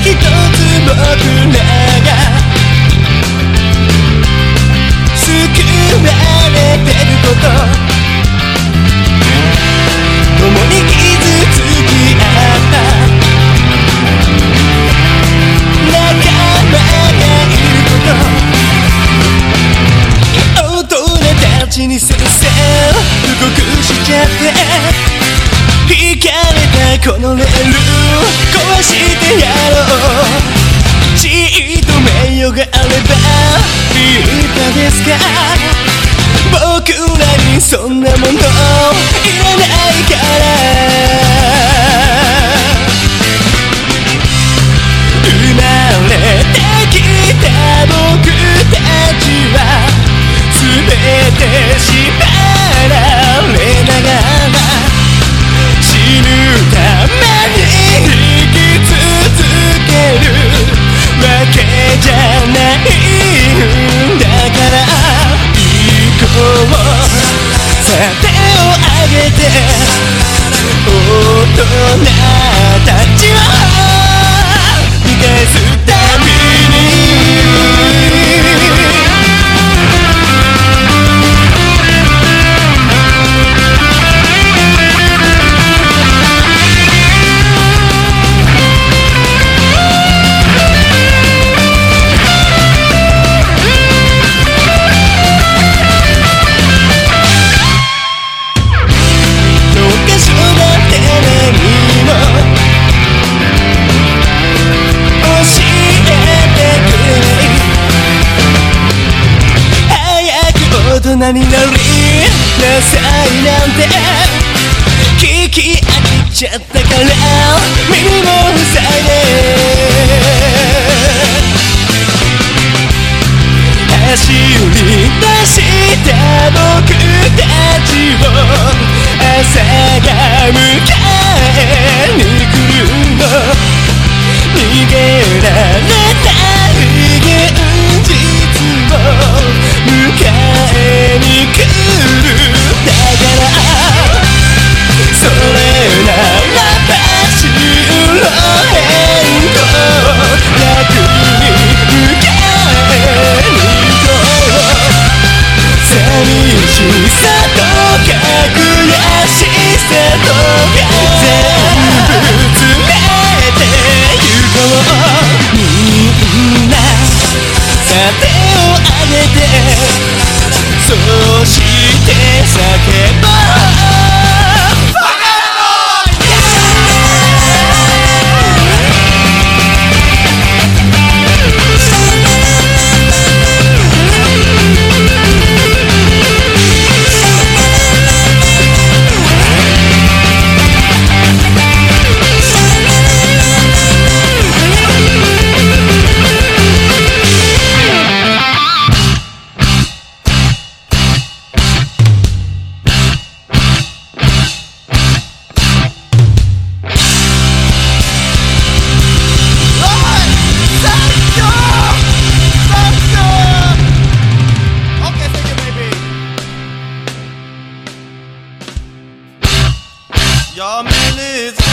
一つ僕らが救われてること共に傷つきあった仲間がいること大人ちにせ先生動くしちゃって引かれたこのレール壊してますか僕らにそんなものげて。大人たちは人になりなさいなんて。聞き飽きちゃったから。そして叫ぶ。Jag är livfull